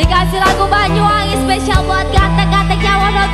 Dikasih lagu Banyuwangi spesial buat ganteng-ganteng Wonogiri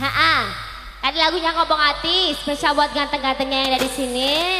Ha. Tadi lagunya ngomong hati, spesial buat ganteng-gantengnya yang dari sini.